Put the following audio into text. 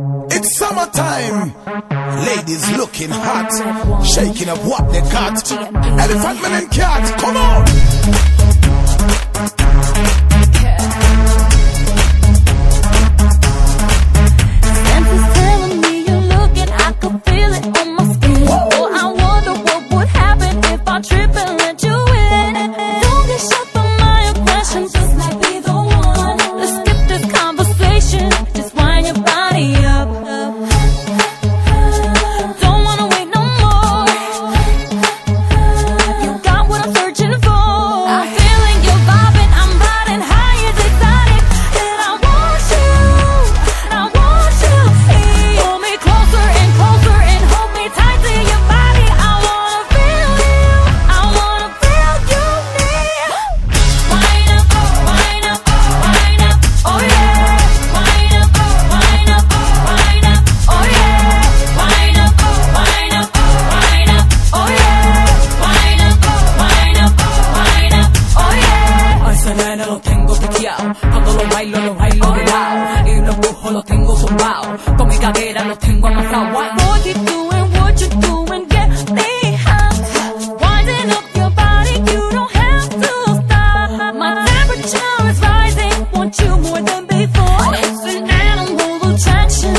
It's summertime. Ladies looking hot, shaking up what they got. Elephant man and cat, come on. buena lo tengo piqueado. Cuando lo bailo, lo bailo de lado. Y los bujos lo tengo zumbado. Con mi cadera lo tengo amarrado. What you doing, what you doing, get me hot. Winding up your body, you don't have to stop. My temperature is rising, want you more than before. It's an animal attraction.